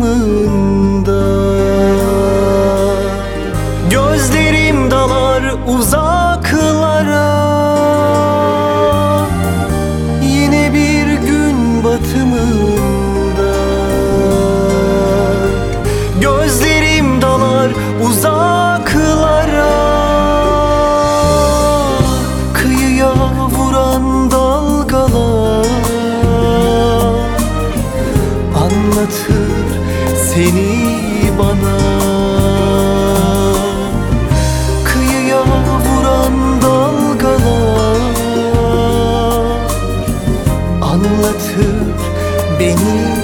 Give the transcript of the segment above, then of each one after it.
yanında Gözlerim dalar uzaklara. Yine bir gün batımında. Gözlerim dalar uzaklara. Kıyıya vuran dalgalar. Anlatır seni bana. Kıyıya vuran dalgalar Anlatır beni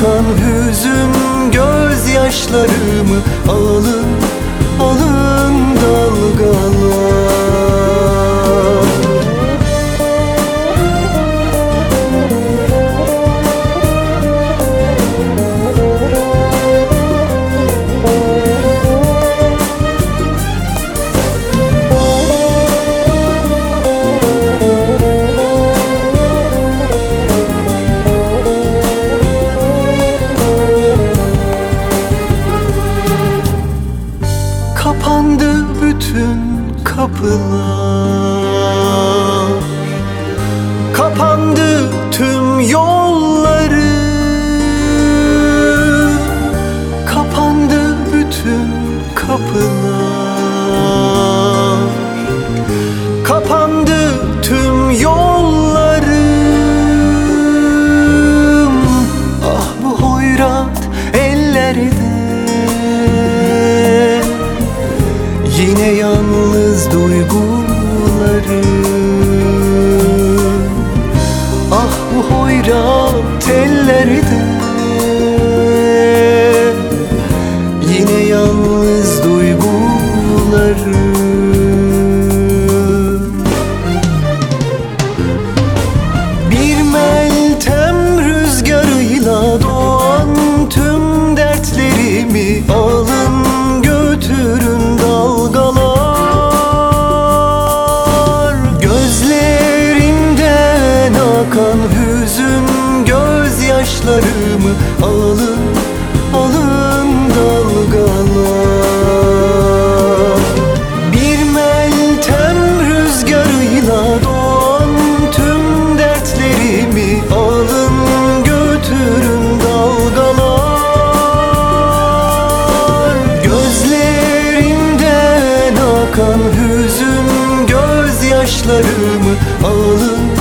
akan hüzün gözyaşlarımı alın alın dalgalar Kapandı bütün kapılar. Kapandı tüm yolları. Kapandı bütün kapılar Yine yalnız duygularım Ah bu hoyrat ellerde gözyaşlarımı alın alın dalgalar. Bir meltem rüzgarıyla doğan tüm dertlerimi alın götürün dalgalar. Gözlerimden akan hüzün gözyaşlarımı alın